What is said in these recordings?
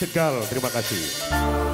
Tegal. Terima kasih.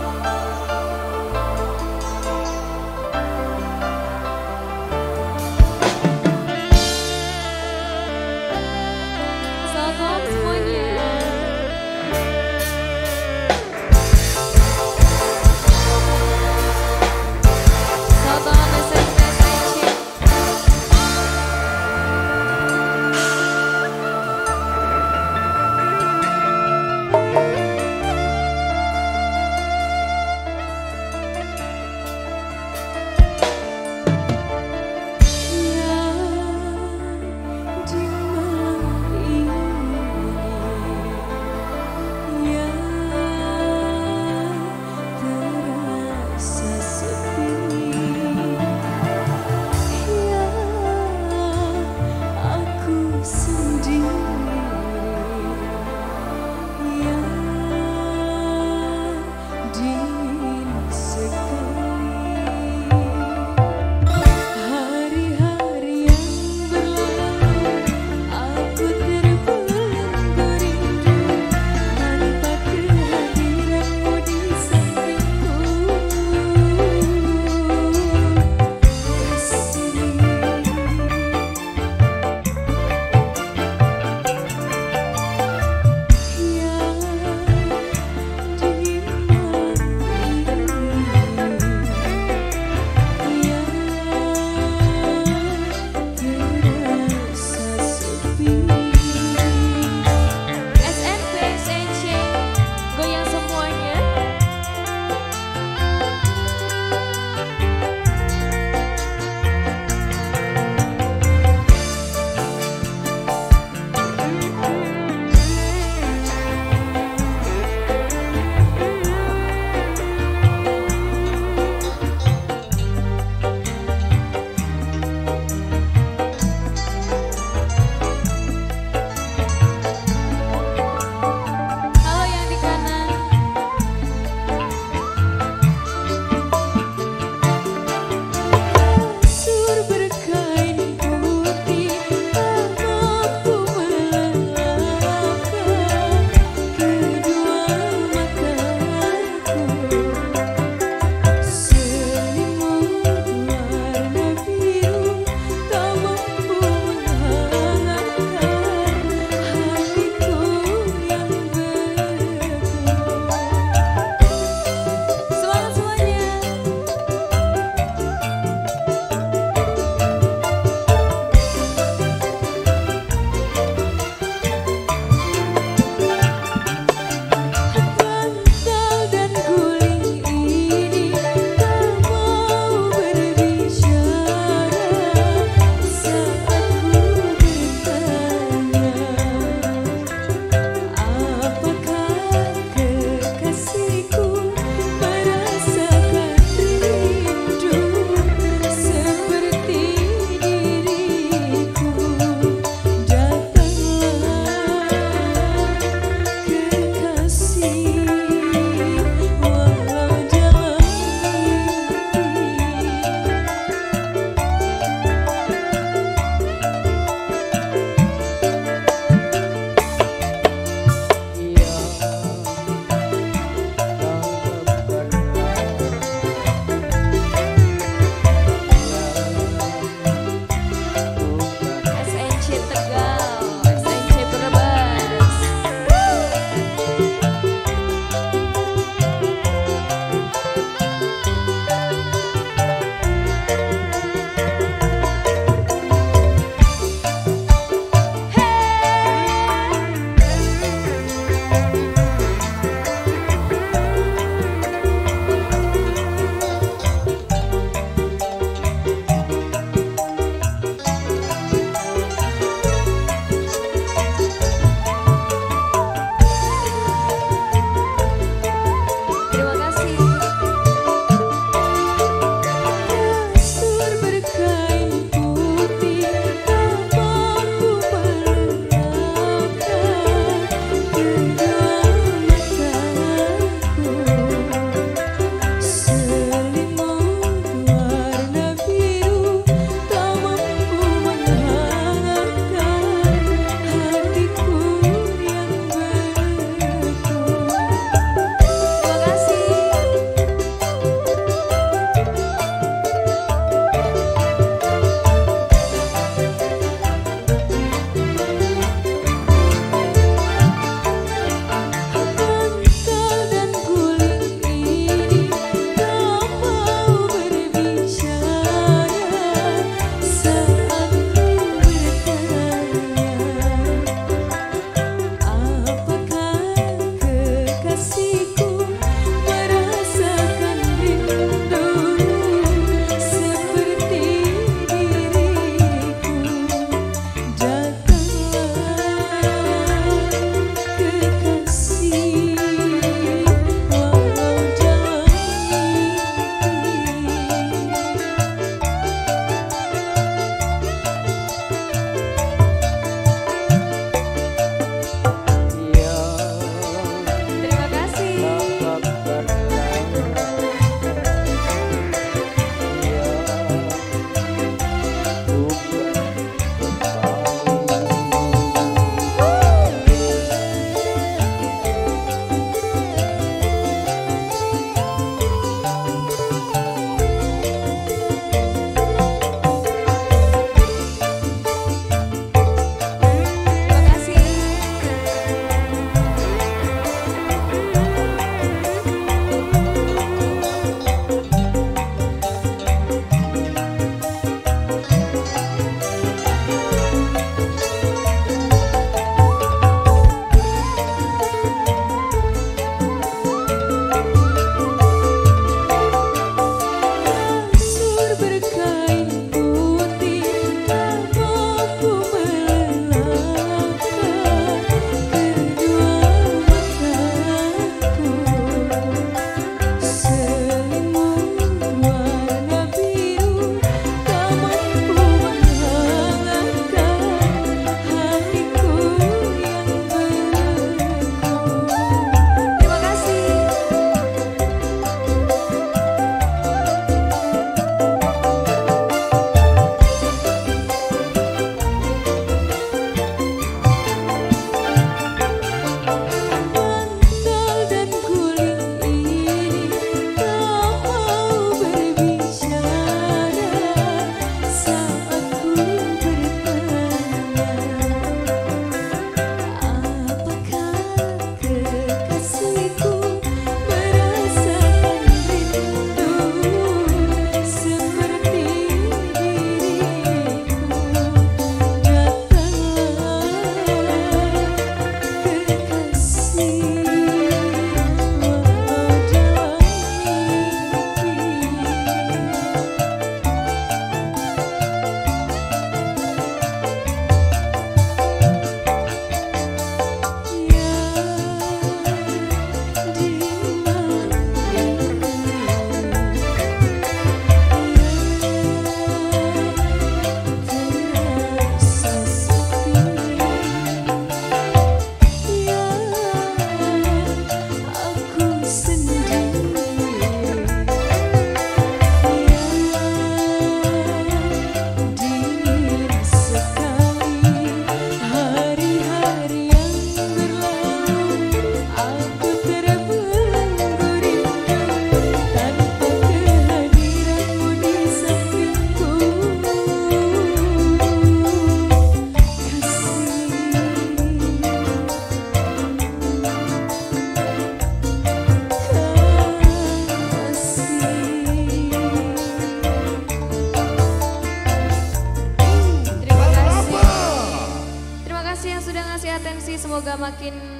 Kasih